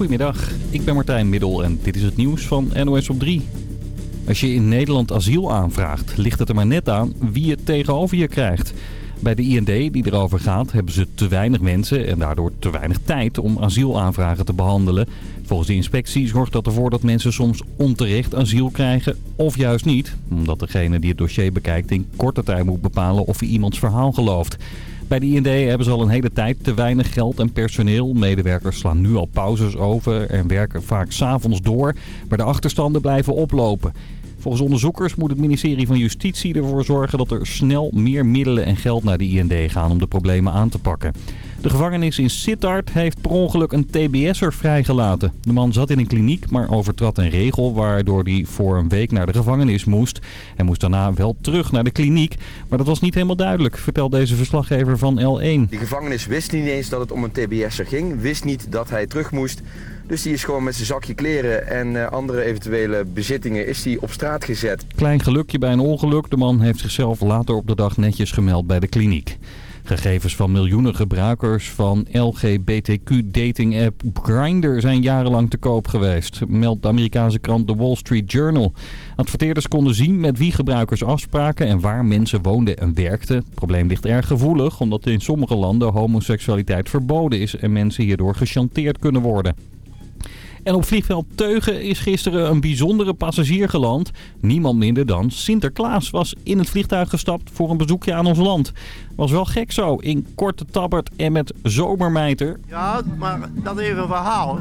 Goedemiddag, ik ben Martijn Middel en dit is het nieuws van NOS op 3. Als je in Nederland asiel aanvraagt, ligt het er maar net aan wie het tegenover je krijgt. Bij de IND die erover gaat hebben ze te weinig mensen en daardoor te weinig tijd om asielaanvragen te behandelen. Volgens de inspectie zorgt dat ervoor dat mensen soms onterecht asiel krijgen of juist niet. Omdat degene die het dossier bekijkt in korte tijd moet bepalen of hij iemands verhaal gelooft. Bij de IND hebben ze al een hele tijd te weinig geld en personeel. Medewerkers slaan nu al pauzes over en werken vaak s'avonds door. Maar de achterstanden blijven oplopen. Volgens onderzoekers moet het ministerie van Justitie ervoor zorgen dat er snel meer middelen en geld naar de IND gaan om de problemen aan te pakken. De gevangenis in Sittard heeft per ongeluk een TBS'er vrijgelaten. De man zat in een kliniek, maar overtrad een regel waardoor hij voor een week naar de gevangenis moest. Hij moest daarna wel terug naar de kliniek, maar dat was niet helemaal duidelijk, vertelt deze verslaggever van L1. Die gevangenis wist niet eens dat het om een TBS'er ging, wist niet dat hij terug moest. Dus die is gewoon met zijn zakje kleren en uh, andere eventuele bezittingen is die op straat gezet. Klein gelukje bij een ongeluk. De man heeft zichzelf later op de dag netjes gemeld bij de kliniek. Gegevens van miljoenen gebruikers van LGBTQ-dating-app Grindr zijn jarenlang te koop geweest, meldt de Amerikaanse krant The Wall Street Journal. Adverteerders konden zien met wie gebruikers afspraken en waar mensen woonden en werkten. Het probleem ligt erg gevoelig, omdat in sommige landen homoseksualiteit verboden is en mensen hierdoor gechanteerd kunnen worden. En op vliegveld Teugen is gisteren een bijzondere passagier geland. Niemand minder dan Sinterklaas was in het vliegtuig gestapt voor een bezoekje aan ons land. Was wel gek zo, in korte tabbert en met zomermijter. Ja, maar dat is een verhaal.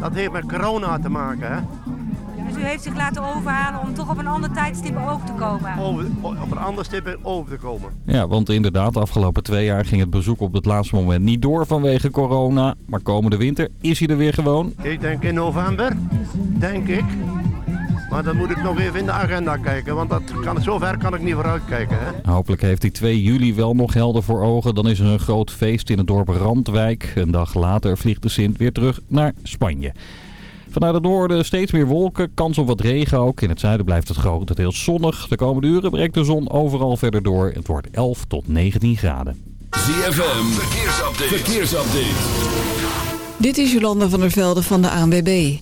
Dat heeft met corona te maken, hè. U heeft zich laten overhalen om toch op een ander tijdstip over te komen? Over, op een ander stip over te komen. Ja, want inderdaad, de afgelopen twee jaar ging het bezoek op het laatste moment niet door vanwege corona. Maar komende winter is hij er weer gewoon. Ik denk in november, denk ik. Maar dan moet ik nog even in de agenda kijken, want dat kan, zover kan ik niet vooruitkijken. Hè? Hopelijk heeft hij 2 juli wel nog helder voor ogen. Dan is er een groot feest in het dorp Randwijk. Een dag later vliegt de Sint weer terug naar Spanje. Vanuit het noorden steeds meer wolken, kans op wat regen ook. In het zuiden blijft het grotendeels zonnig. De komende uren breekt de zon overal verder door. Het wordt 11 tot 19 graden. ZFM, verkeersupdate. verkeersupdate. Dit is Jolanda van der Velde van de ANWB.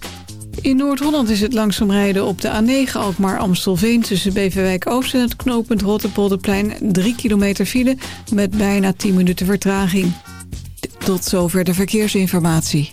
In Noord-Holland is het langzaam rijden op de A9 Alkmaar-Amstelveen... tussen Beverwijk-Oost en het knooppunt Rotterpolderplein... 3 kilometer file met bijna 10 minuten vertraging. Tot zover de verkeersinformatie.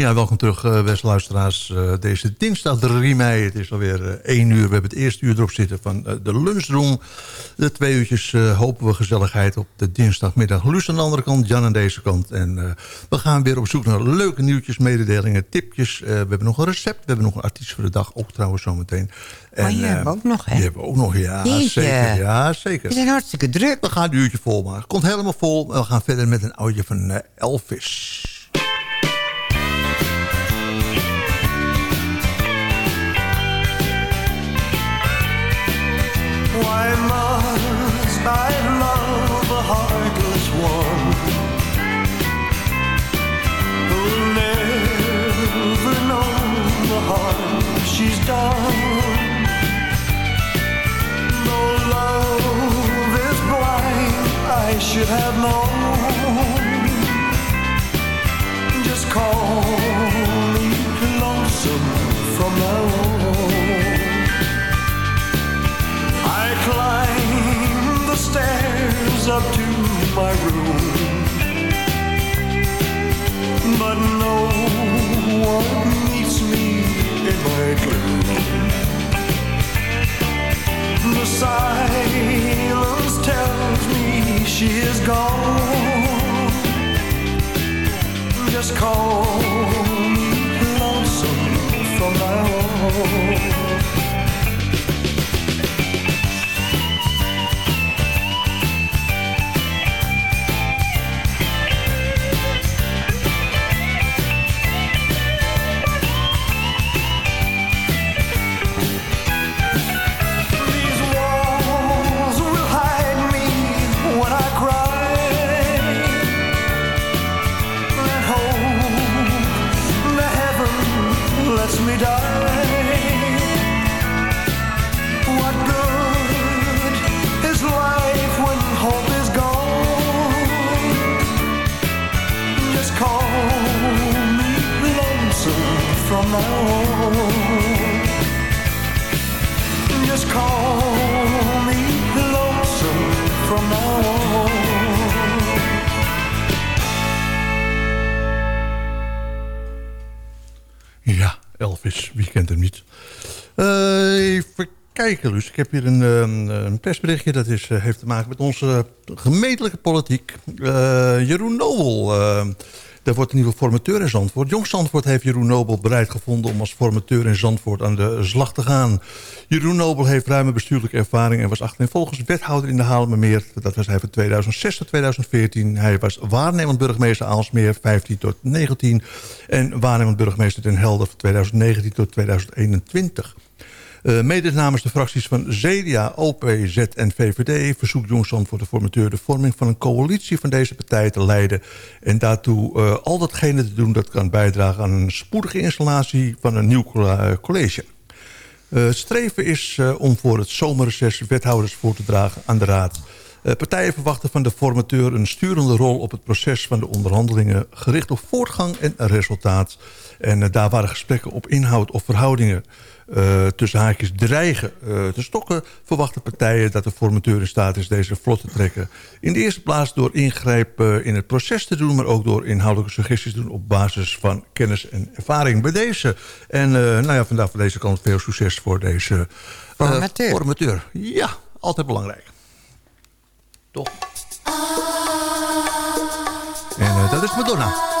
Ja, welkom terug, uh, beste luisteraars. Uh, deze dinsdag 3 mei, het is alweer uh, 1 uur. We hebben het eerste uur erop zitten van de lunchroom. De twee uurtjes hopen we gezelligheid op de dinsdagmiddag. Luus aan de andere kant, Jan aan deze kant. En we gaan weer op zoek naar leuke nieuwtjes, mededelingen, tipjes. we hebben nog een recept, we hebben nog een artiest voor de dag. Ook trouwens zometeen. En, oh, je hebt ook nog, hè? Die hebben we ook nog, ja, zeker. Ja, zeker. We zijn hartstikke druk. We gaan een uurtje vol maken. Komt helemaal vol. We gaan verder met een oudje van Elvis. Why must I love a heartless one? Who'll never know the harm she's done Though love is blind, I should have known stairs up to my room. But no one meets me in my gloom. The silence tells me she is gone. Just call me lonesome from now on dark kijken, Luus. Ik heb hier een, ehm, een persberichtje. Dat is, eh, heeft te maken met onze gemeentelijke politiek. Eh, Jeroen Nobel, eh, daar wordt een nieuwe formateur in Zandvoort. Jong Zandvoort heeft Jeroen Nobel bereid gevonden... om als formateur in Zandvoort aan de slag te gaan. Jeroen Nobel heeft ruime bestuurlijke ervaring... en was achtereenvolgens wethouder in de Haarlemmermeer. Dat was hij van 2006 tot 2014. Hij was waarnemend burgemeester Aalsmeer 15 tot 19... en waarnemend burgemeester Den Helder van 2019 tot 2021. Eh, mede namens de fracties van CDA, OP, Z en VVD... verzoekt Jongstand voor de formateur de vorming van een coalitie van deze partijen te leiden... en daartoe eh, al datgene te doen dat kan bijdragen aan een spoedige installatie van een nieuw eh, college. Het streven is om voor het zomerreces wethouders voor te dragen aan de Raad. Partijen verwachten van de formateur een sturende rol op het proces van de onderhandelingen... gericht op voortgang en resultaat. En daar waren gesprekken op inhoud of verhoudingen eh, tussen haakjes dreigen eh, te stokken... verwachten partijen dat de formateur in staat is deze vlot te trekken. In de eerste plaats door ingrijp eh, in het proces te doen... maar ook door inhoudelijke suggesties te doen op basis van kennis en ervaring bij deze. En nou ja, vandaag van deze kant veel succes voor deze Formateur. formateur. Ja, altijd belangrijk. Toch? En dat is Madonna.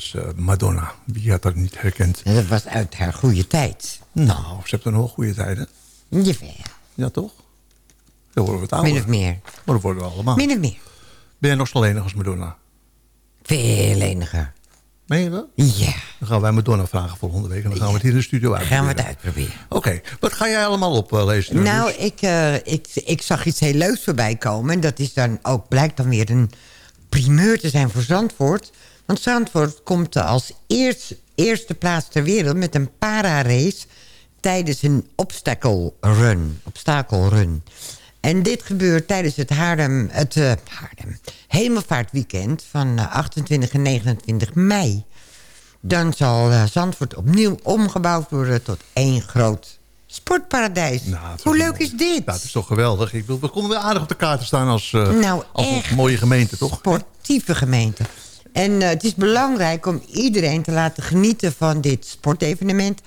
Was eh, Madonna. Wie had dat niet herkend? Dat was uit haar goede tijd. Nou, ze heeft een nog goede tijden. Jawel. Ja, toch? Dan worden we het ouder. Min of meer. Maar dat worden we allemaal. Min of meer. Ben jij nog zo lenig als Madonna? Veel leniger. Meen je dat? Ja. Dan gaan wij Madonna vragen volgende week. En dan gaan we het hier in de studio uit. Gaan we het uitproberen. Oké, wat ga jij allemaal oplezen? Nou, ik, eh, ik, ik zag iets heel leuks voorbij komen. En dat is dan ook, blijkt dan weer een primeur te zijn voor Zandvoort. Want Zandvoort komt als eerst, eerste plaats ter wereld... met een para-race tijdens een obstacle run. Obstakelrun. En dit gebeurt tijdens het Haarlem, het eh, Haarlem Hemelvaartweekend van eh, 28 en 29 mei. Dan zal eh, Zandvoort opnieuw omgebouwd worden tot één groot sportparadijs. Hoe leuk is dit? Nou, het is toch geweldig. Ik wil, we komen weer aardig op de kaart te staan als, eh, Nou, als een mooie gemeente, toch? Sportieve gemeente. En eh, het is belangrijk om iedereen te laten genieten van dit sportevenement.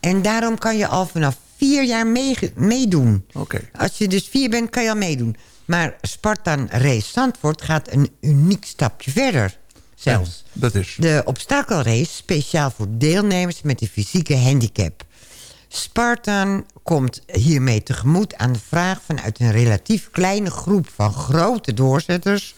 En daarom kan je al vanaf vier jaar meedoen. Oké. Als je dus vier bent, kan je al meedoen. Maar Spartan Race Zandvoort gaat een uniek stapje verder. Zelfs. Dat is. De obstakelrace speciaal voor deelnemers met een fysieke handicap. Spartan komt hiermee tegemoet aan de vraag vanuit een relatief kleine groep van grote doorzetters...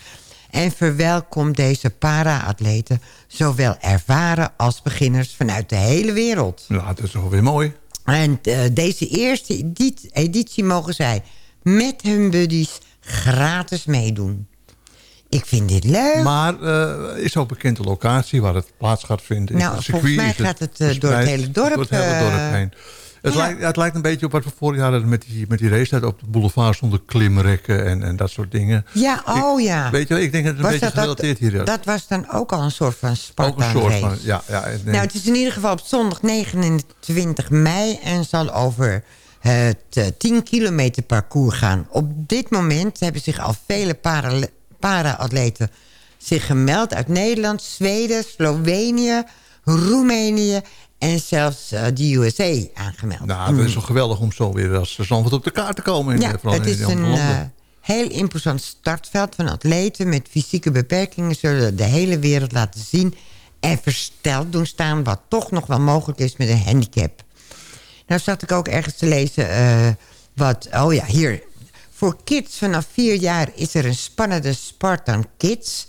en verwelkomt deze para-atleten zowel ervaren als beginners vanuit de hele wereld. Ja, dat is toch weer mooi. En eh, deze eerste editie, mogen zij met hun buddies gratis meedoen. Ik vind dit leuk. Maar eh, is ook bekend de locatie waar het plaats gaat vinden? Nou, het volgens mij gaat het, eh, door het hele dorp, Door het hele dorp heen. Het, ja. lijkt, het lijkt een beetje op wat we vorig jaar hadden met die, met die race. Dat op de boulevard stonden klimrekken en, en dat soort dingen. Ja, oh ja. Weet je wel, ik denk dat het een beetje dat, gerelateerd hier is. dat, was dan ook al een soort van ook Spartan een soort race. van... Ja, ja, Nou, het is in ieder geval op zondag 29 mei... en zal over het eh, 10 kilometer parcours gaan. Op dit moment hebben zich al vele para- para-atleten zich gemeld... uit Nederland, Zweden, Slovenië, Roemenië... en zelfs eh, de USA aangemeld. nou, het is toch geweldig om zo weer als Zandvoort op de kaart te komen. In, Ja, het is een eh, heel imposant startveld van atleten met fysieke beperkingen... zullen de hele wereld laten zien en versteld doen staan... wat toch nog wel mogelijk is met een handicap. Nou zat ik ook ergens te lezen eh, wat... Oh ja, hier. Voor kids vanaf vier jaar is er een spannende Spartan Kids...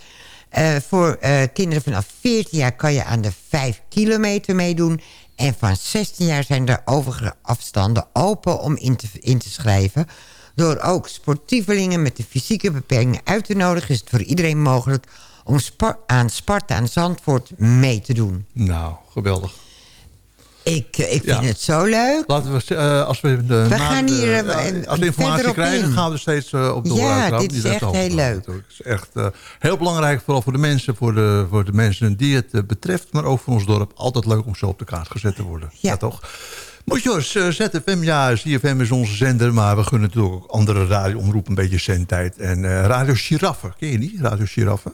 Eh, voor eh, kinderen vanaf 14 jaar kan je aan de 5 kilometer meedoen. En van 16 jaar zijn de overige afstanden open om in te, in schrijven. Door ook sportievelingen met de fysieke beperkingen uit te nodigen... is het voor iedereen mogelijk om aan Sparta en Zandvoort mee te doen. Nou, geweldig. Ik, ik vind Ja. het zo leuk. Laten we, eh, als we, de, We gaan hier, ja, eh, als we informatie krijgen, in. gaan we steeds eh, op door. Ja, dit is echt heel leuk. Het is echt eh, heel belangrijk, vooral voor de mensen, voor de, voor de mensen die het eh, betreft, maar ook voor ons dorp. Altijd leuk om zo op de kaart gezet te worden. Ja, toch? Maar Jos, eh, ZFM, ja, ZFM is onze zender, maar we gunnen natuurlijk ook andere radioomroepen een beetje zendtijd. En eh, Radio Giraffe, ken je die? Radio Giraffe?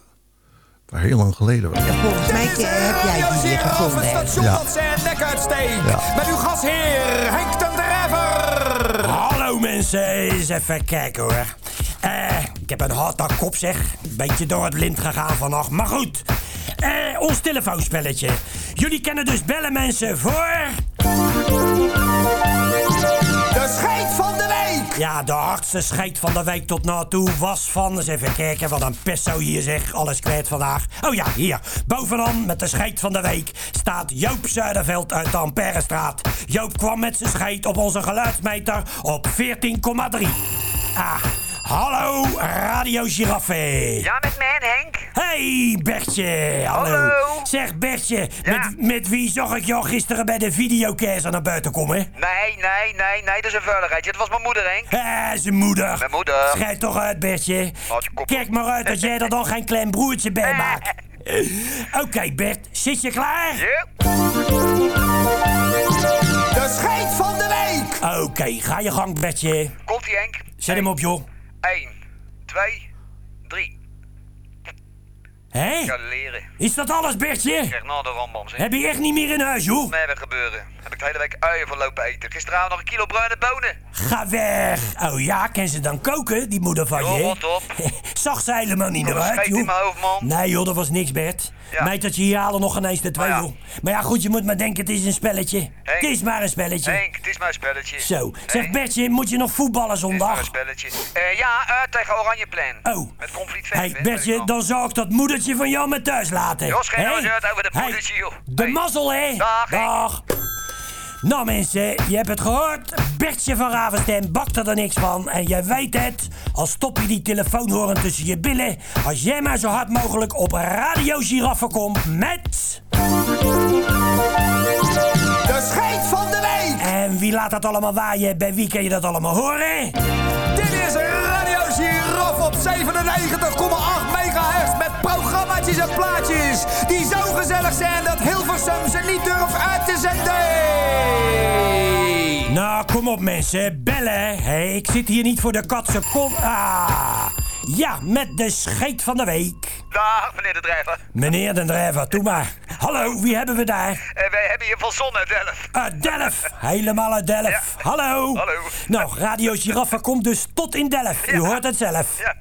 Heel lang geleden was. Volgens mij heb jij die hier gevonden. station Ja. dat zijn nek uitsteekt. Ja. Met uw gasheer Henk ten Drijver. Hallo mensen, eens even kijken hoor. Eh, ik heb een harde kop zeg. Een beetje door het lint gegaan vannacht. Maar goed, eh, ons telefoonspelletje. Jullie kennen dus bellen mensen voor... De scheid van de week. Ja, de hardste scheid van de week tot nu toe was van... Eens even kijken, wat een pesto hier zeg. Alles kwijt vandaag. Oh ja, hier. Bovenaan met de scheid van de week staat Joop Zuiderveld uit de Amperestraat. Joop kwam met zijn scheid op onze geluidsmeter op 14,3. Ah, hallo Radio Giraffe. Ja, met mij, Henk. Hey Bertje, hallo. Hallo. Zeg Bertje, met, met wie zag ik jou gisteren bij de videocaser naar buiten komen? Nee, nee, nee, nee, dat is een vuiligheidje. Dat was mijn moeder, Henk. Eh, zijn moeder. Mijn moeder. Schrijf toch uit, Bertje. Kop. Kijk maar uit dat jij er dan geen klein broertje bij maakt. Oké, Bert, zit je klaar? Ja. De scheid van de week. Oké, ga je gang, Bertje. Komt-ie, Henk. Zet hem op, joh. 1, 2, 3. Hé? Ga leren. Is dat alles, Bertje? Krijg na de rambam, zeg. Heb je echt niet meer in huis, joh? Nee, wat gebeuren. Heb ik de hele week uien van lopen eten. Gisteravond nog een kilo bruine bonen. Ga weg. Oh ja, kan ze dan koken, die moeder van Joh, je? rot op. Zag ze helemaal niet Kom, eruit, scheet in joh. mijn hoofd, man. Nee, joh, dat was niks, Bert. Ja. Meid dat je hier halen nog ineens de twee, ja. Maar ja, goed, je moet maar denken, het is een spelletje. Henk. Het is maar een spelletje. Henk, het is mijn spelletje. Zo. Zeg, Henk, Bertje, moet je nog voetballen het is zondag? spelletje. Eh, ja, eh, tegen Oranjeplan. Oh. Met conflict Hey, Bertje, dan zou ik dat moedertje van jou met thuis laten. Jos, geen uit over de moedertje, joh. De mazzel, hè? Dag. Dag. Nou mensen, je hebt het gehoord. Bertje van Ravenstem bakt er niks van. En jij weet het, al stop je die telefoonhoren tussen je billen... als jij maar zo hard mogelijk op Radio Giraffe komt met... De scheid van de week. En wie laat dat allemaal waaien? Bij wie kan je dat allemaal horen? Dit is Radio Giraffe op 97,8 megahertz met programmaatjes en plaatjes die zo gezellig zijn dat Hilversum ze niet durft uit te zenden. Nou, kom op mensen, bellen. Hey, ik zit hier niet voor de katse kom. Ah, ja, met de scheet van de week. Dag, meneer de drijver. Meneer de drijver, doe maar. Hallo, wie hebben we daar? Eh, wij hebben hier van Zon uit Delft. Uit Delft, helemaal uit Delft. Ja. Hallo. Hallo. Nou, Radio Giraffe komt dus tot in Delft. U hoort het zelf. Ja.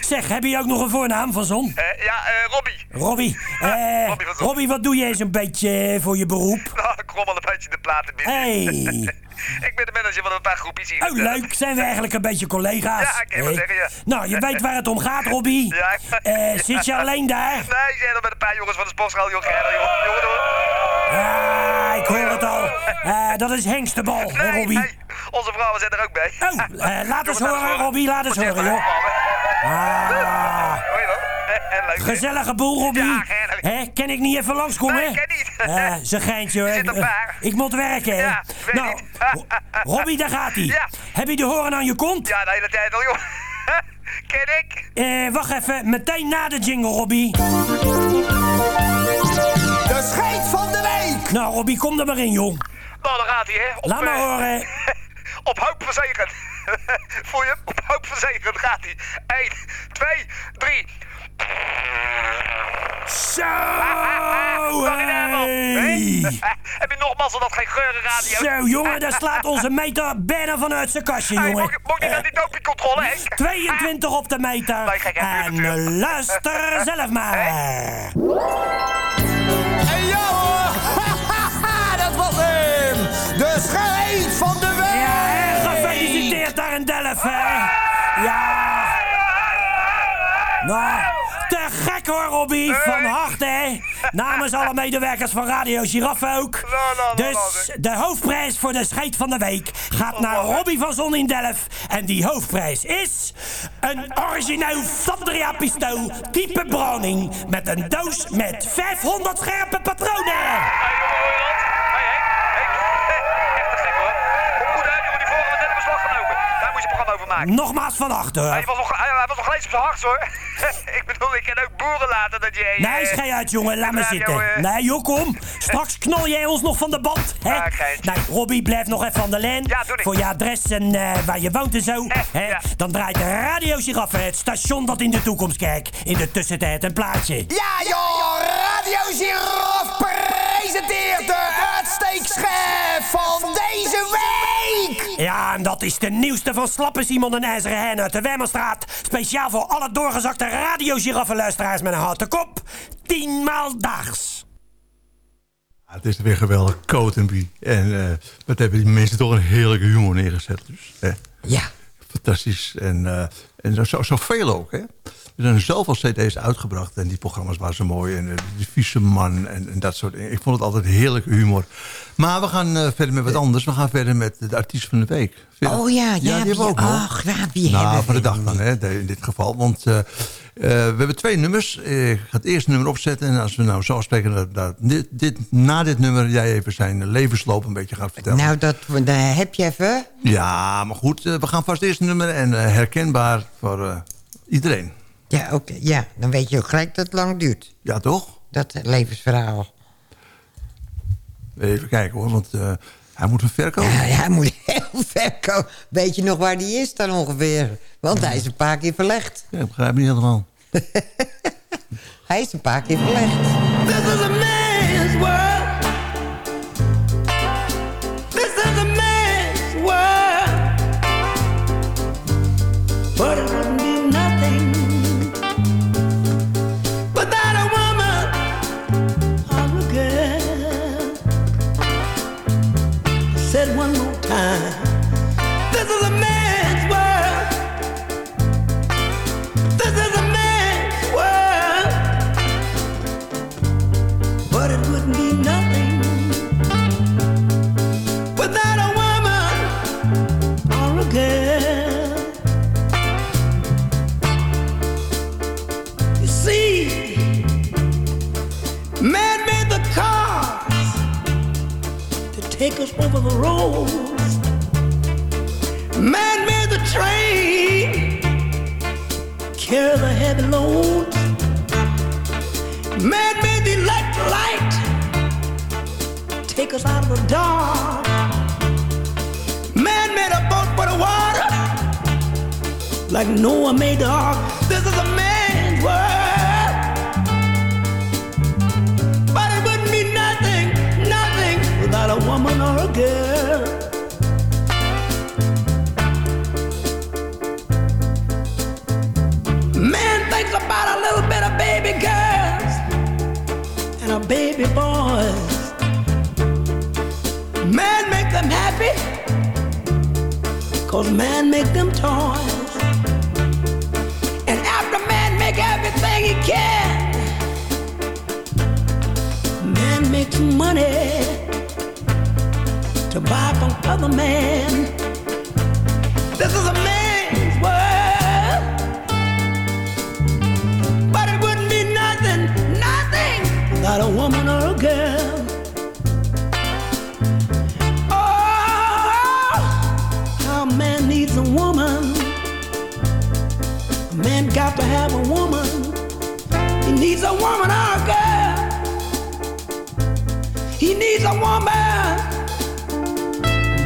Zeg, heb je ook nog een voornaam van Zon? Eh, ja, eh, Robbie. Robbie. Eh, Robbie van Zon. Robbie, wat doe jij zo'n beetje voor je beroep? Nou, ik rommel een beetje de platen binnen. Hey. ik ben de manager van een paar groepjes hier. Oh, leuk. Zijn we eigenlijk een beetje collega's? Ja, ik kan Hey. zeggen, ja. Nou, je weet waar het om gaat, Robbie. Ja. Zit je alleen daar? Nee, ik zit er met een paar jongens van de sportschool, joh. Joh. Ja, ik hoor het al. Dat is Hengstebal, hè, nee. Onze vrouwen zijn er ook bij. Oh, eh, laat eens horen, Robbie. Laat eens horen, joh. Ah. Eh, leuk. gezellige boel, Robbie. Ja, kan ik niet even langskomen? Nee, ken niet. Eh, ze geintje, hoor. Waar. Ik moet werken, hè. Ja, nou, Robbie, daar gaat hij. Ja. Heb je de horen aan je kont? Ja, de hele tijd al, joh. Ken ik? Eh, wacht even. Meteen na de jingle, Robbie. De scheid van de week. Nou, Robbie, kom er maar in, joh. Nou, daar gaat hij, hè. Op, Laat maar eh, horen. Op hoop verzegend. Voel je hem? Op hoop verzegend gaat hij. 1, 2, 3. Zo, hey. Heb je nog mazzel dat geen geurenradio? Zo, jongen, daar slaat onze meter bijna vanuit zijn kastje, Hey, jongen. je- mocht je naar die dopingcontrole, hè? 22 op de meter. Nee, gek, hè, En eh, luister zelf maar. Dat was hem. De scheid van de week. Ja, gefeliciteerd daar in Delft, hè. Ja. Nou, te gek hoor, Robbie. Van harte, hè. Namens alle medewerkers van Radio Giraffe ook. Nou, nou, nou, Dus de hoofdprijs voor de scheid van de week gaat naar Robbie van Zon in Delft. En die hoofdprijs is een origineel Sandria pistool type Browning met een doos met 500 scherpe patronen. Hey, jongen, hoor je dat? Hey, Henk. Maken. Nogmaals van achter. Hij was nog, hij, hij was nog gelezen op zijn hart hoor. ik bedoel, ik kan ook boeren laten dat jij... Nee, schei uit, jongen. Laat me zitten. eh, Nee, joh, kom. Straks knal jij ons nog van de band. Hè? nee, Robbie, blijf nog even aan de lijn. Voor je adres en eh, waar je woont en zo. hè? Dan draait Radio Giraffe, het station dat in de toekomst kijkt. In de tussentijd een plaatje. Ja joh, Radio Giraffe presenteert de uitsteekschef van deze week! Ja, en dat is de nieuwste van Slappe Simon en IJzeren Hein uit de Wemmerstraat. Speciaal voor alle doorgezakte Radio Giraffe luisteraars met een houten kop. Tienmaal daags. Ja, het is weer geweldig, Cotenby. En eh wat hebben die mensen toch een heerlijke humor neergezet. Dus, hè. Ja. Fantastisch. En, eh en zo, zoveel ook. Hè. Er zijn zoveel cd's uitgebracht en die programma's waren zo mooi. En eh, de vieze man en, en dat soort dingen. Ik vond het altijd heerlijke humor. Maar we gaan eh, verder met wat anders. We gaan verder met de artiest van de week. Oh dat? ja, ja, die hebben we wie- ook nog. ach, ja, wie nou, hebben van de dag dan, hè, in dit geval. Want eh, eh, we hebben twee nummers. Eh, Ik ga het eerste nummer opzetten. En als we nou zo spreken, dat, dit, dit, na dit nummer jij even zijn levensloop een beetje gaat vertellen. Nou, dat, daar heb je even. Ja, maar goed, eh, we gaan vast eerst nummer en eh, herkenbaar voor eh, iedereen. Ja, oké. ja, dan weet je ook gelijk dat het lang duurt. Ja, toch? Dat levensverhaal. Even kijken hoor, want eh, hij moet een verkoop. Ja, hij moet heel ver komen. Weet je nog waar die is dan ongeveer? Want hij is een paar keer verlegd. Ja, ik begrijp niet helemaal. Hij is een paar keer verlegd. This is a man's world. This is a man's world. But it wouldn't be nothing, nothing without a woman or a girl. Oh, how a man needs a woman. A man got to have a woman. He needs a woman or a girl. He needs a woman.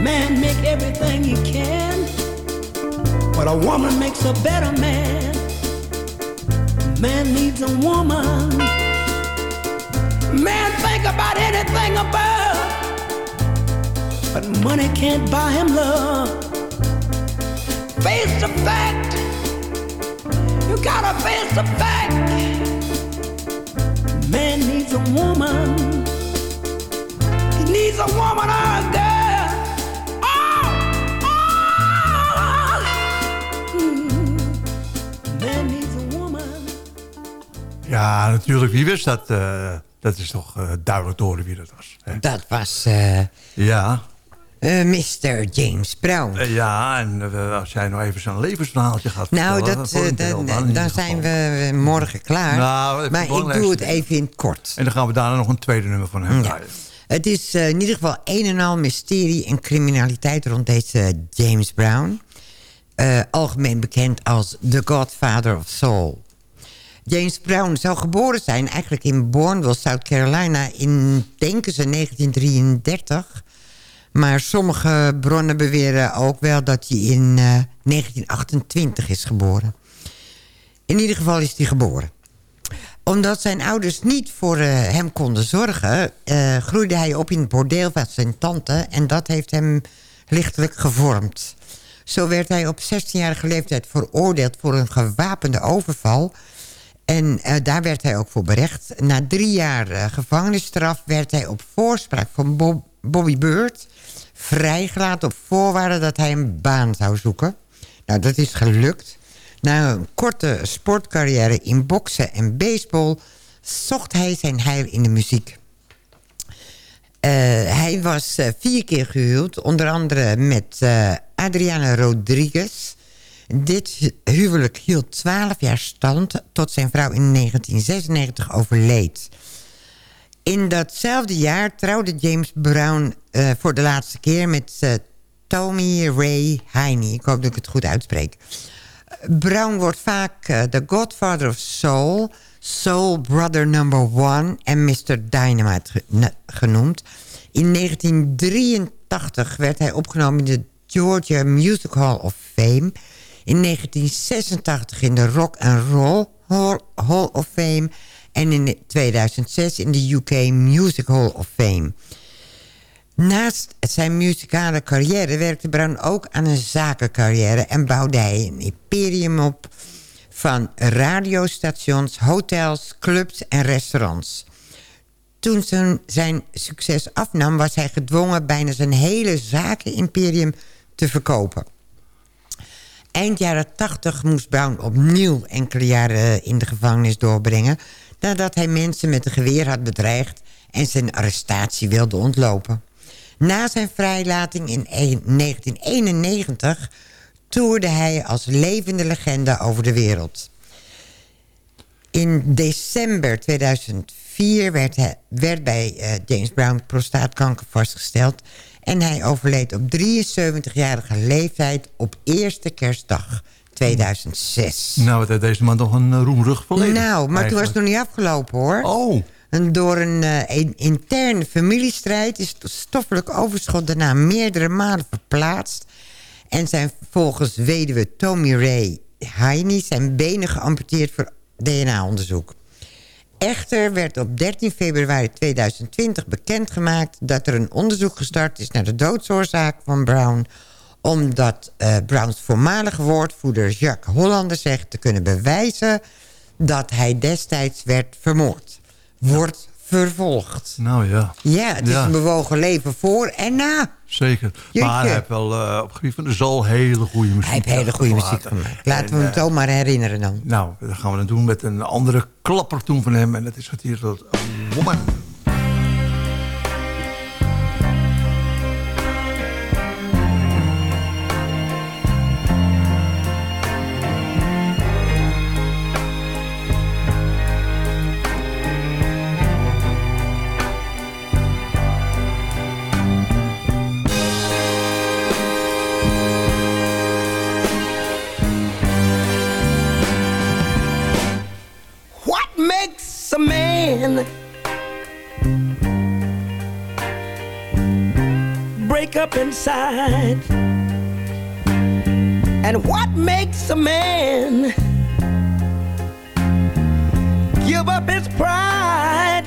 Man make everything he can. But a woman makes a better man. Man needs a woman. Man think about anything above. But money can't buy him love. Face the fact. You gotta face the fact. Man needs a woman. He needs a woman. Oh, Ja, natuurlijk. Wie wist dat? eh, dat is toch eh, duidelijk te horen wie dat was. Hè? Dat was eh, Ja. Mr. James Brown. Ja, en eh, als jij nou even zo'n levensverhaaltje gaat Nou, dat, dan, zijn we morgen klaar. Nou, maar ik doe het even in het kort. En dan gaan we daarna nog een tweede nummer van hem Ja. Het is in ieder geval een en al mysterie en criminaliteit rond deze James Brown. algemeen bekend als The Godfather of Soul. James Brown zou geboren zijn eigenlijk in Bourneville, South Carolina... in, denken ze, 1933. Maar sommige bronnen beweren ook wel dat hij in eh, 1928 is geboren. In ieder geval is hij geboren. Omdat zijn ouders niet voor eh, hem konden zorgen... eh, groeide hij op in het bordeel van zijn tante... en dat heeft hem lichtelijk gevormd. Zo werd hij op 16-jarige leeftijd veroordeeld voor een gewapende overval... En eh, daar werd hij ook voor berecht. Na drie jaar eh, gevangenisstraf werd hij op voorspraak van Bob- Bobby Bird... vrijgelaten op voorwaarde dat hij een baan zou zoeken. Nou, dat is gelukt. Na een korte sportcarrière in boksen en baseball... zocht hij zijn heil in de muziek. Eh, hij was vier keer gehuwd, onder andere met Adriana Rodriguez. Dit hu- huwelijk hield 12 jaar stand tot zijn vrouw in 1996 overleed. In datzelfde jaar trouwde James Brown eh, voor de laatste keer met eh, Tommy Ray Heine. Ik hoop dat ik het goed uitspreek. Brown wordt vaak eh, de Godfather of Soul, Soul Brother Number One en Mr. Dynamite genoemd. In 1983 werd hij opgenomen in de Georgia Music Hall of Fame. In 1986 in de Rock and Roll Hall, of Fame. En in 2006 in de UK Music Hall of Fame. Naast zijn muzikale carrière werkte Brown ook aan een zakencarrière... en bouwde hij een imperium op van radiostations, hotels, clubs en restaurants. Toen zijn, zijn succes afnam, was hij gedwongen... bijna zijn hele zakenimperium te verkopen. Eind jaren 80 moest Brown opnieuw enkele jaren in de gevangenis doorbrengen... nadat hij mensen met een geweer had bedreigd... en zijn arrestatie wilde ontlopen. Na zijn vrijlating in 1991 toerde hij als levende legende over de wereld. In december 2004 werd, hij, werd bij eh, James Brown prostaatkanker vastgesteld... en hij overleed op 73-jarige leeftijd op eerste kerstdag 2006. Nou, wat heeft deze man toch een eh, roemrug verleden. Nou, maar toen was het nog niet afgelopen hoor. Oh. En door een, eh, een interne familiestrijd is het stoffelijk overschot daarna meerdere malen verplaatst. En zijn volgens weduwe Tommy Ray Heine zijn benen geamputeerd voor DNA-onderzoek. Echter werd op 13 februari 2020 bekendgemaakt... dat er een onderzoek gestart is naar de doodsoorzaak van Brown... omdat eh, Browns voormalige woordvoerder Jacques Hollander zegt te kunnen bewijzen... dat hij destijds werd vermoord. Wordt vervolgd. Nou ja. Ja, het is Ja. een bewogen leven voor en na. Zeker. Jeetje. Maar hij heeft wel eh, op gebied van de zal hele goede muziek Hij heeft hele goede muziek gemaakt. Laten we hem eh, toch maar herinneren dan. Nou, dat gaan we dan doen met een andere klappertoen van hem. En dat is getiteld Woman. Break up inside? And what makes a man give up his pride?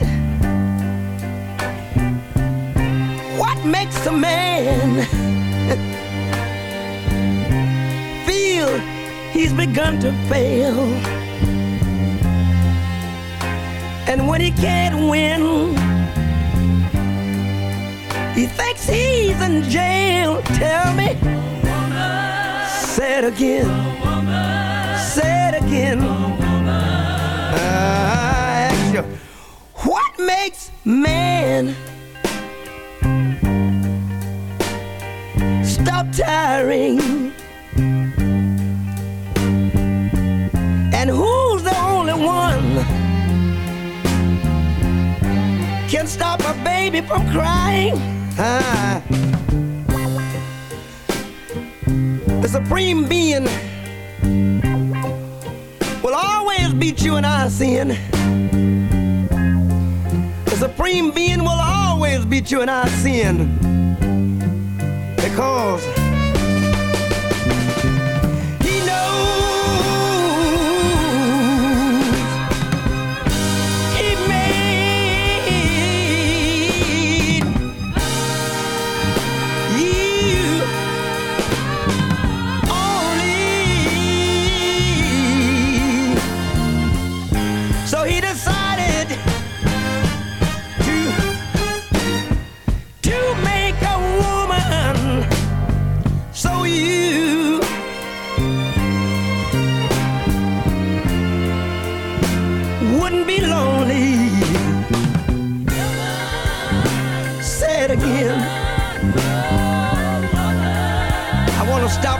What makes a man feel he's begun to fail? And when he can't win, he thinks he's in jail. Tell me, say it again, say it again. I ask you, what makes man stop tiring? And who's the only one? can stop a baby from crying. The supreme being will always beat you in our sin. The supreme being will always beat you in our sin. Because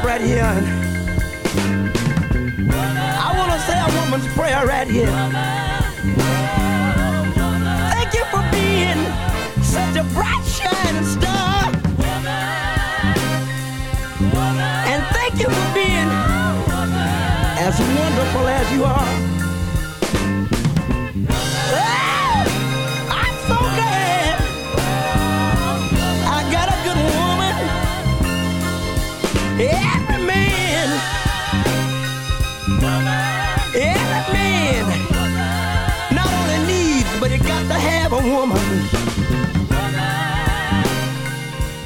right here. I want to say a woman's prayer right here. Thank you for being such a bright shining star. And thank you for being as wonderful as you are. A woman.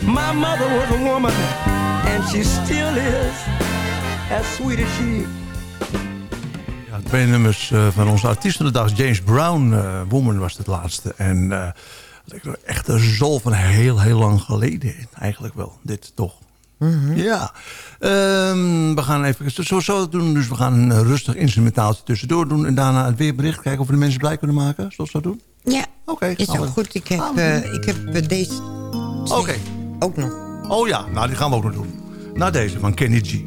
My mother was a woman, and she still is as sweet as she. Ja, twee nummers eh, van onze artiesten de dag. James Brown, eh, Woman was het laatste. En eh, is echt een zol van heel, heel lang geleden. Eigenlijk wel, dit toch. Ja. Ehm, we gaan even zo, zo doen. Dus we gaan een rustig instrumentaaltje tussendoor doen. En daarna het weerbericht. Kijken of we de mensen blij kunnen maken. Zoals we dat doen? Ja, Oké, is ook goed. Ik heb, we eh, ik heb eh, deze Oké. ook nog. Oh ja, nou die gaan we ook nog doen. Na deze van Kenny G.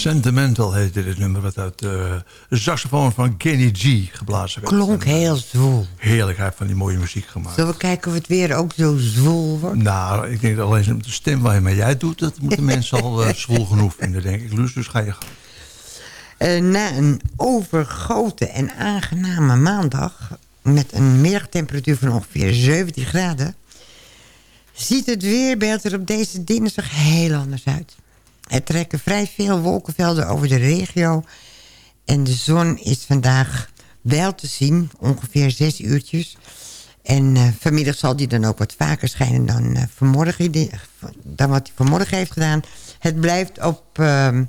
Sentimental heette dit nummer, wat uit eh, de saxofoon van Kenny G geblazen werd. Klonk heel zwoel. Heerlijk, hij heeft van die mooie muziek gemaakt. Zullen we kijken of het weer ook zo zwoel wordt? Nou, ik denk dat alleen de stem waarmee jij doet, dat moeten mensen al uh, zwoel genoeg vinden, denk ik. Luus, dus ga je gang. Uh, na een overgoten en aangename maandag... met een middagtemperatuur van ongeveer 17 graden... ziet het weerbeeld er op deze dinsdag heel anders uit. Er trekken vrij veel wolkenvelden over de regio... en de zon is vandaag wel te zien, ongeveer zes uurtjes... En uh, vanmiddag zal die dan ook wat vaker schijnen dan, uh, vanmorgen, dan wat hij vanmorgen heeft gedaan. Het blijft op... Uh,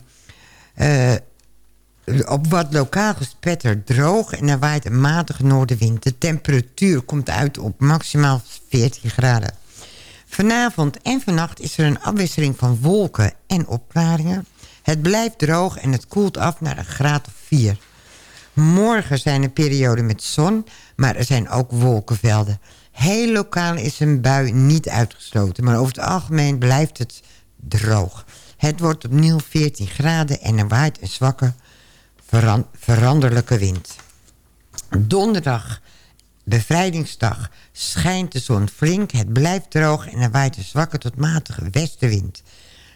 op wat lokaal gespetter droog en er waait een matige noordenwind. De temperatuur komt uit op maximaal 14 graden. Vanavond en vannacht is er een afwisseling van wolken en opklaringen. Het blijft droog en het koelt af naar een graad of 4. Morgen zijn er perioden met zon, maar er zijn ook wolkenvelden. Heel lokaal is een bui niet uitgesloten, maar over het algemeen blijft het droog. Het wordt opnieuw 14 graden en er waait een zwakke veran veranderlijke wind. Donderdag, bevrijdingsdag, schijnt de zon flink. Het blijft droog en er waait een zwakke tot matige westenwind.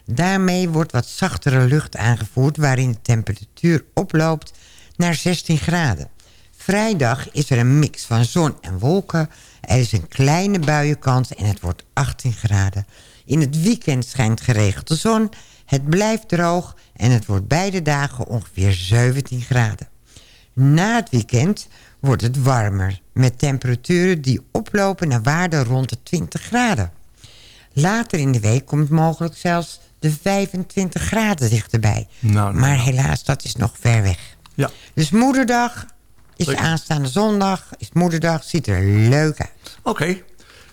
Daarmee wordt wat zachtere lucht aangevoerd... waarin de temperatuur oploopt naar 16 graden. Vrijdag is er een mix van zon en wolken. Er is een kleine buienkans en het wordt 18 graden. In het weekend schijnt geregeld de zon. Het blijft droog en het wordt beide dagen ongeveer 17 graden. Na het weekend wordt het warmer... met temperaturen die oplopen naar waarden rond de 20 graden. Later in de week komt mogelijk zelfs de 25 graden dichterbij. Nou, nou, maar helaas, dat is nog ver weg. Ja. Dus moederdag is aanstaande zondag. Is moederdag, ziet er leuk uit. Oké.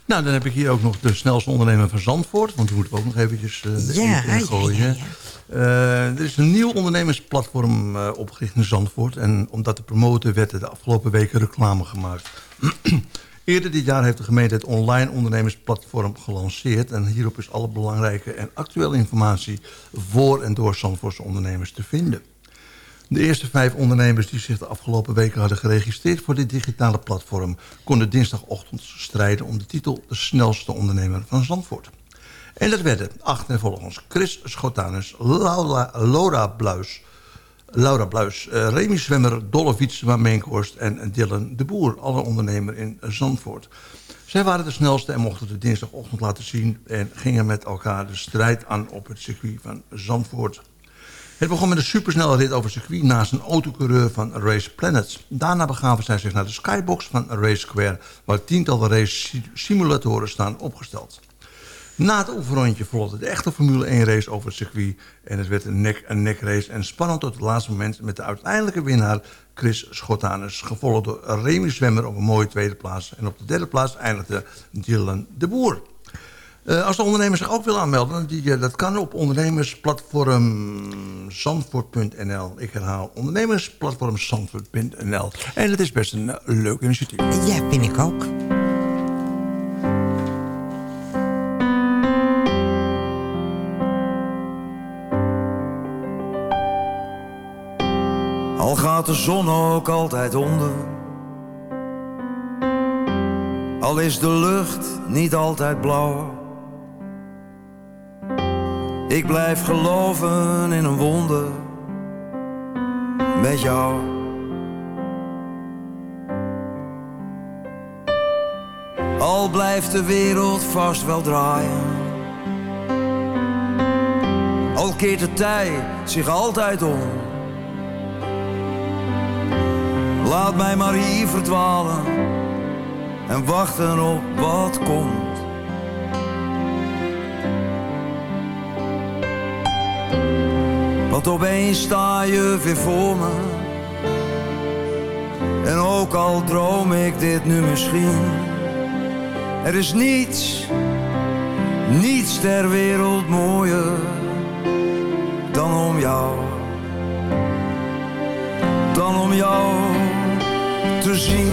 Nou, dan heb ik hier ook nog de snelste ondernemer van Zandvoort. Want die moeten we ook nog eventjes uh, Ja, in gooien. ja, ja. Eh, er is een nieuw ondernemersplatform uh, opgericht in Zandvoort. En om dat te promoten werd er de afgelopen weken reclame gemaakt. Eerder dit jaar heeft de gemeente het online ondernemersplatform gelanceerd. En hierop is alle belangrijke en actuele informatie voor en door Zandvoortse ondernemers te vinden. De eerste vijf ondernemers die zich de afgelopen weken hadden geregistreerd voor dit digitale platform... konden dinsdagochtend strijden om de titel de snelste ondernemer van Zandvoort. En dat werden achtervolgens Chris Schotanus, Laura, Laura Bluis... Laura Bluis, uh, Remy Zwemmer, Dolle Fietsema Meenkhorst en Dylan de Boer. Alle ondernemer in Zandvoort. Zij waren de snelste en mochten de dinsdagochtend laten zien... en gingen met elkaar de strijd aan op het circuit van Zandvoort. Het begon met een supersnelle rit over het circuit... naast een autocoureur van Race Planets. Daarna begaven zij zich naar de skybox van Race Square... waar tientallen race simulatoren staan opgesteld. Na het oefenrondje volgde de echte Formule 1 race over het circuit. En het werd een nek-en-nek race en spannend tot het laatste moment... met de uiteindelijke winnaar Chris Schotanus. Gevolgd door Remy Zwemmer op een mooie tweede plaats. En op de derde plaats eindigde Dylan de Boer. Uh, als de ondernemers zich ook willen aanmelden, die, uh, dat kan op ondernemersplatform zandvoort.nl. Ik herhaal, ondernemersplatform zandvoort.nl. En het is best een uh, leuk initiatief. Ja, vind ik ook. Al gaat de zon ook altijd onder. Al is de lucht niet altijd blauw. Ik blijf geloven in een wonder met jou. Al blijft de wereld vast wel draaien. Al keert de tijd zich altijd om. Laat mij maar hier verdwalen en wachten op wat komt. Want opeens sta je weer voor me. En ook al droom ik dit nu misschien. Er is niets, niets ter wereld mooier dan om jou. Dan om jou te zien.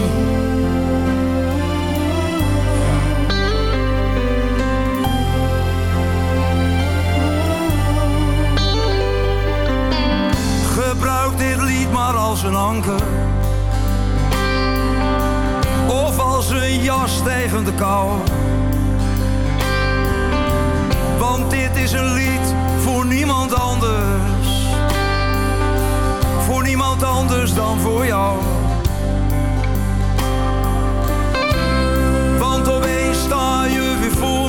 als een anker. Of als een jas tegen de kou. Want dit is een lied voor niemand anders. Voor niemand anders dan voor jou. Sta je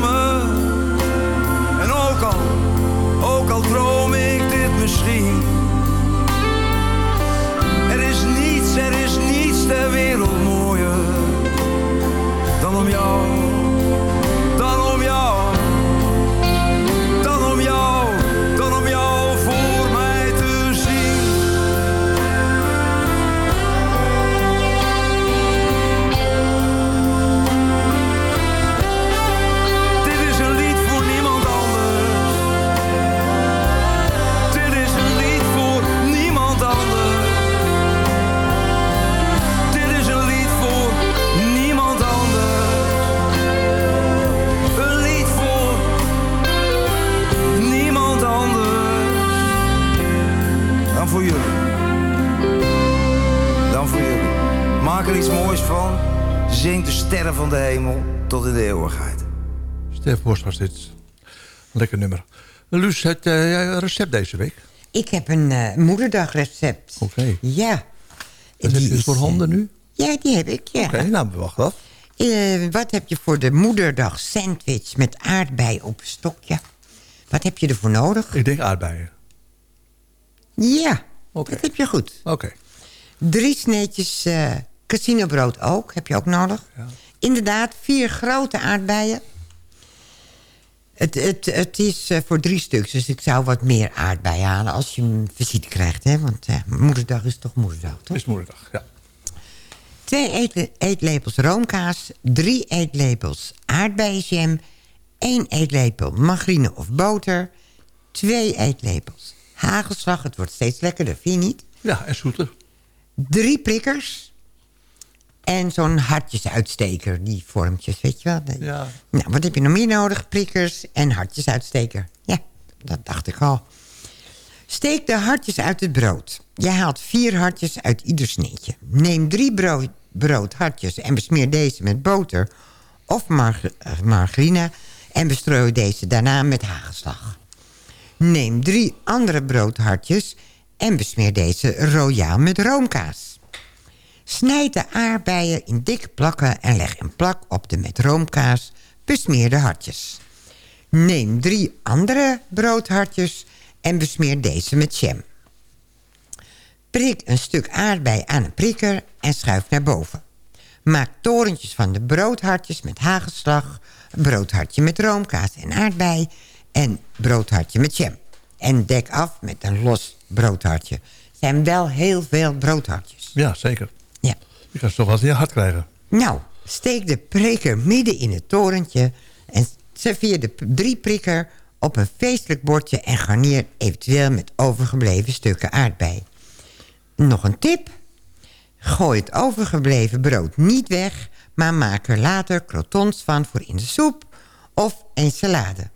was dit. Lekker nummer. Luus, het eh, recept deze week. Ik heb een eh, moederdagrecept. Oké. Ja. Wat heb je dus voor handen nu? Ja, die heb ik, ja. Oké, nou, wacht af. Eh, wat heb je voor de moederdag sandwich met aardbei op een stokje? Wat heb je ervoor nodig? Ik denk aardbeien. Ja, dat heb je goed. Oké. Drie sneetjes eh casinobrood ook, heb je ook nodig. Inderdaad, vier grote aardbeien. Het, het, het is eh, voor drie stuks, dus ik zou wat meer aardbeien halen... als je een visite krijgt, hè? Want eh, moederdag is toch moederdag, toch? Is moederdag, ja. Twee eetle- eetlepels roomkaas, drie eetlepels aardbeienjam... één eetlepel margarine of boter... twee eetlepels hagelslag, het wordt steeds lekkerder, vind je niet? Ja, en zoeter. Drie prikkers en zo'n hartjesuitsteker, die vormpjes, weet je wel? Ja. Nou, wat heb je nog meer nodig? Prikkers en hartjesuitsteker. Ja, dat dacht ik al. Steek de hartjes uit het brood. Je haalt vier hartjes uit ieder sneetje. Neem drie brood, broodhartjes en besmeer deze met boter of marg- margarine... en bestrooi deze daarna met hagelslag. Neem drie andere broodhartjes en besmeer deze royaal met roomkaas. Snijd de aardbeien in dikke plakken en leg een plak op de met roomkaas besmeerde hartjes. Neem drie andere broodhartjes en besmeer deze met jam. Prik een stuk aardbei aan een prikker en schuif naar boven. Maak torentjes van de broodhartjes met hagelslag... broodhartje met roomkaas en aardbei... en broodhartje met jam. En dek af met een los broodhartje. Het zijn wel heel veel broodhartjes. Ja, zeker. Je kan ze toch in je hart krijgen. Nou, steek de prikker midden in het torentje... en serveer de drie prikker op een feestelijk bordje... en garneer eventueel met overgebleven stukken aardbei. Nog een tip. Gooi het overgebleven brood niet weg... maar maak er later crotons van voor in de soep of een salade.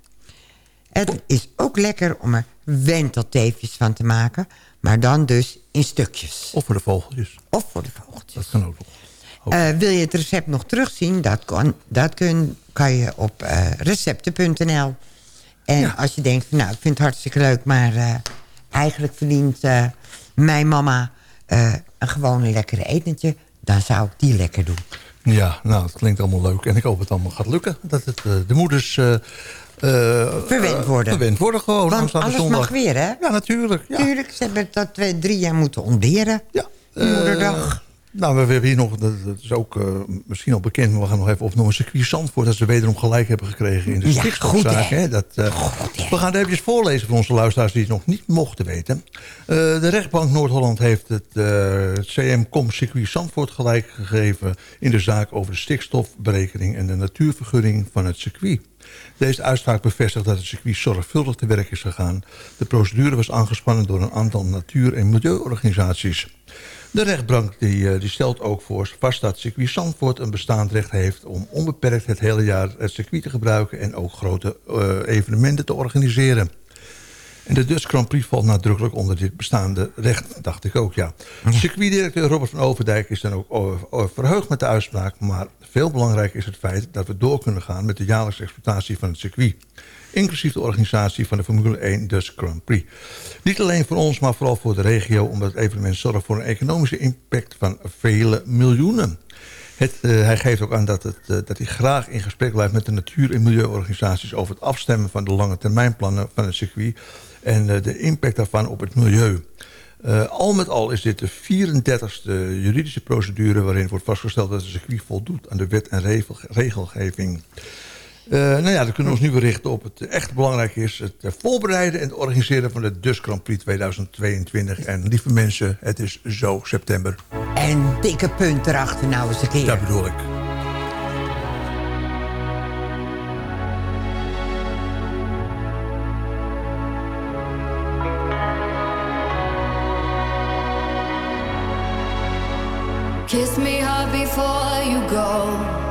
Het is ook lekker om er wentelteefjes van te maken... maar dan dus in stukjes. Of voor de vogeltjes. Of voor de vogeltjes. Dat kan ook nog. Eh, wil je het recept nog terugzien? Dat kan, dat kun, kan je op eh, recepten.nl. En als je denkt, van, nou, ik vind het hartstikke leuk... maar eh, eigenlijk verdient mijn mama een gewone lekkere etentje... dan zou ik die lekker doen. Ja, nou, het klinkt allemaal leuk. En ik hoop het allemaal gaat lukken. Dat het, de moeders... eh, eh, Verwend worden. eh, verwend worden gewoon. Want alles zondag. mag weer, hè? Ja, natuurlijk. Ja. Tuurlijk, ze hebben dat twee, drie jaar moeten ontberen. Ja. Moederdag. Nou, we hebben hier nog, dat, is ook eh, misschien al bekend... maar we gaan nog even op nog een circuit Zandvoort... dat ze wederom gelijk hebben gekregen in de Ja, stikstofzaak. goed, hè? Dat, eh, we gaan het eventjes voorlezen voor onze luisteraars... die het nog niet mochten weten. Eh, de rechtbank Noord-Holland heeft het, het CM-Com circuit Zandvoort gelijk gegeven... in de zaak over de stikstofberekening... en de natuurvergunning van het circuit. Deze uitspraak bevestigt dat het circuit zorgvuldig te werk is gegaan. De procedure was aangespannen door een aantal natuur- en milieuorganisaties. De rechtbank die, eh, die stelt ook voor vast dat circuit Zandvoort een bestaand recht heeft... om onbeperkt het hele jaar het circuit te gebruiken... en ook grote eh, evenementen te organiseren. En de Dutch Grand Prix valt nadrukkelijk onder dit bestaande recht, dacht ik ook, ja. Circuitdirecteur Robert van Overdijk is dan ook o- verheugd met de uitspraak... maar veel belangrijker is het feit dat we door kunnen gaan... met de jaarlijkse exploitatie van het circuit. Inclusief de organisatie van de Formule 1 Dutch Grand Prix. Niet alleen voor ons, maar vooral voor de regio... omdat het evenement zorgt voor een economische impact van vele miljoenen. Het, eh, hij geeft ook aan dat, het, eh, dat hij graag in gesprek blijft met de natuur- en milieuorganisaties... over het afstemmen van de lange termijnplannen van het circuit... en eh, de impact daarvan op het milieu. Al met al is dit de 34e juridische procedure... waarin wordt vastgesteld dat het circuit voldoet aan de wet en regel- regelgeving. Eh, nou ja, dan kunnen we ons nu weer richten op het echt belangrijk is... het eh, voorbereiden en het organiseren van de Dutch Grand Prix 2022. En lieve mensen, het is zo september. En dikke punt erachter nou eens een keer. Dat bedoel ik. Kiss me hard before you go.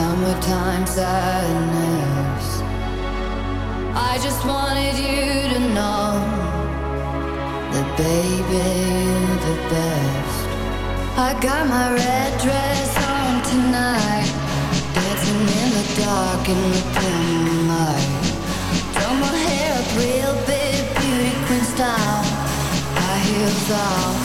Summertime sadness. I just wanted you to know that, baby, you're the best. I got my red dress on tonight, dancing in the dark in the dim light. Done my hair up real big, beauty queen style. High heels off,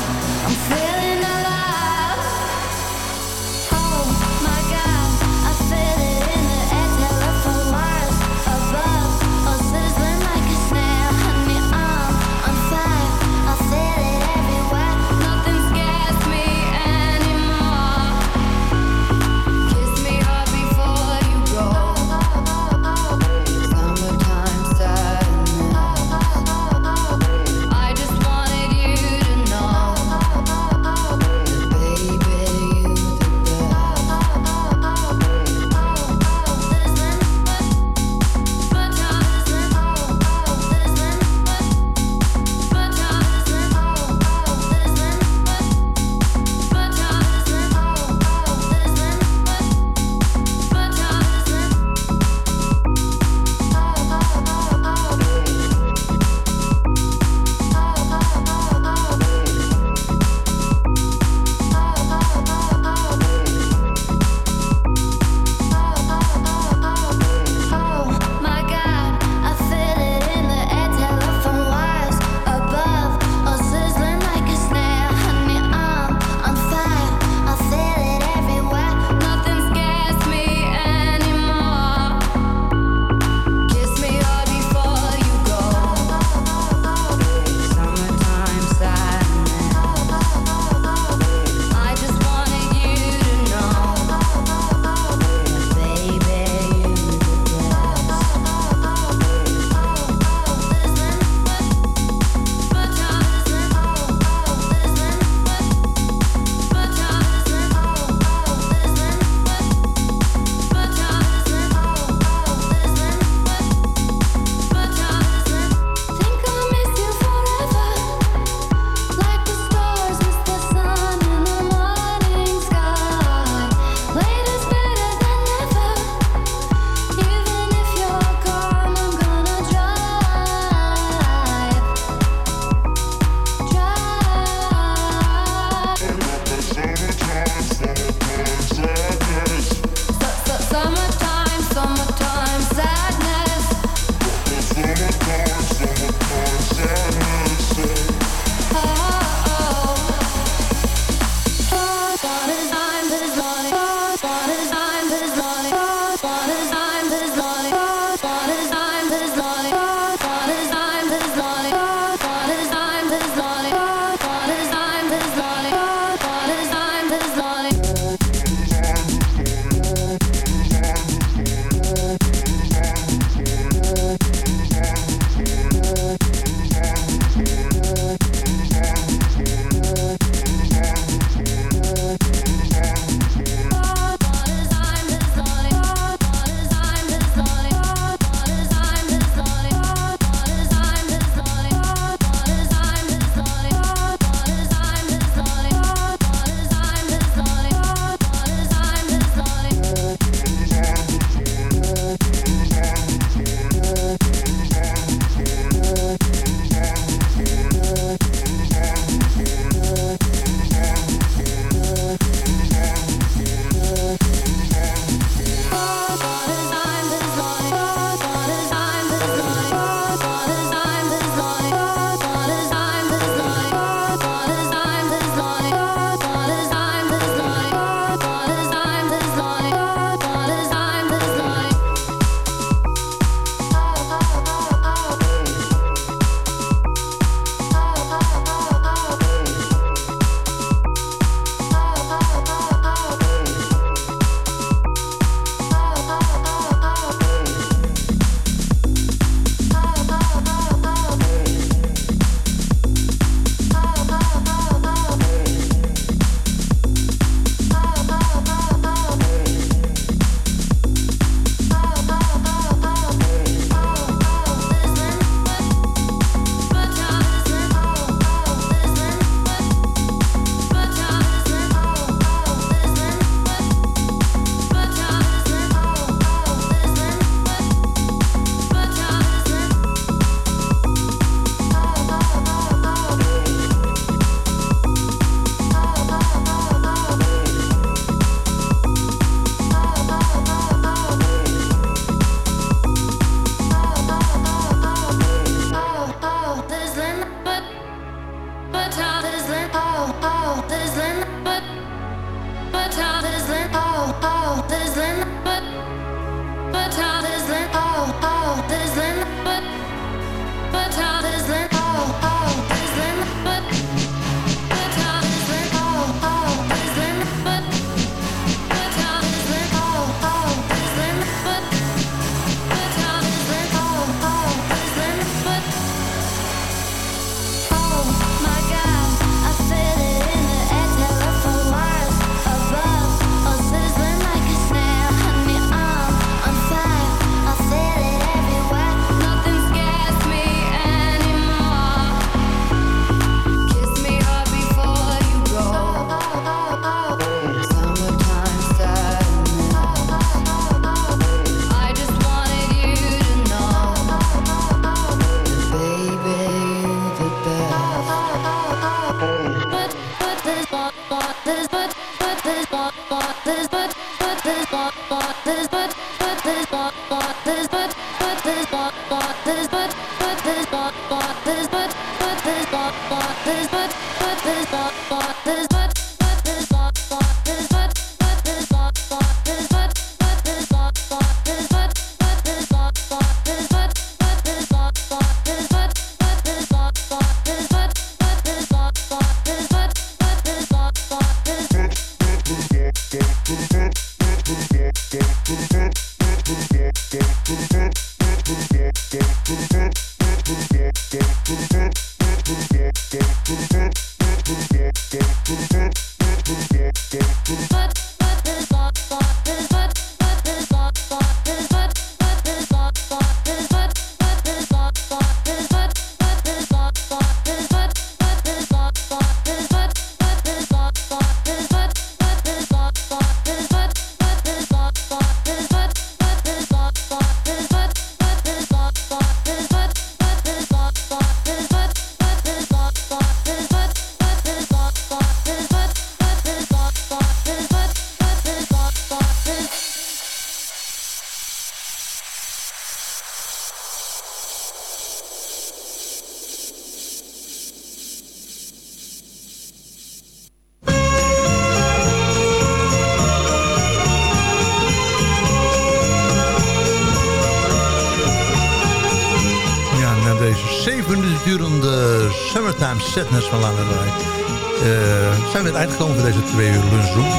Sadness van Lana Del eh, zijn we het eind gekomen van deze twee uur lunchroom.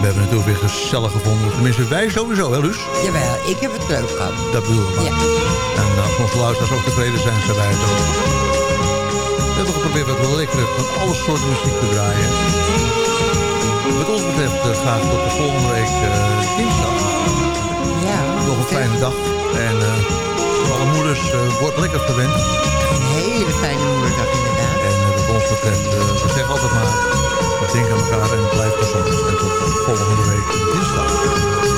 We hebben het ook weer gezellig gevonden. Tenminste, wij sowieso, hè Luus? Jawel, ik heb het leuk gehad. Dat bedoel ik maar. En eh, als onze luisteraars ook tevreden zijn, zijn wij het ook. We hebben geprobeerd wat lekkere van alle soorten muziek te draaien. Wat ons betreft eh, graag tot de volgende week eh, dinsdag. Ja. Nog een fijne dag. En voor alle moeders, eh, wordt lekker verwend. Een hele fijne moederdag inderdaad. En wat ons betreft, we zeggen altijd maar, denk aan elkaar en blijf gezond. En tot volgende week dinsdag.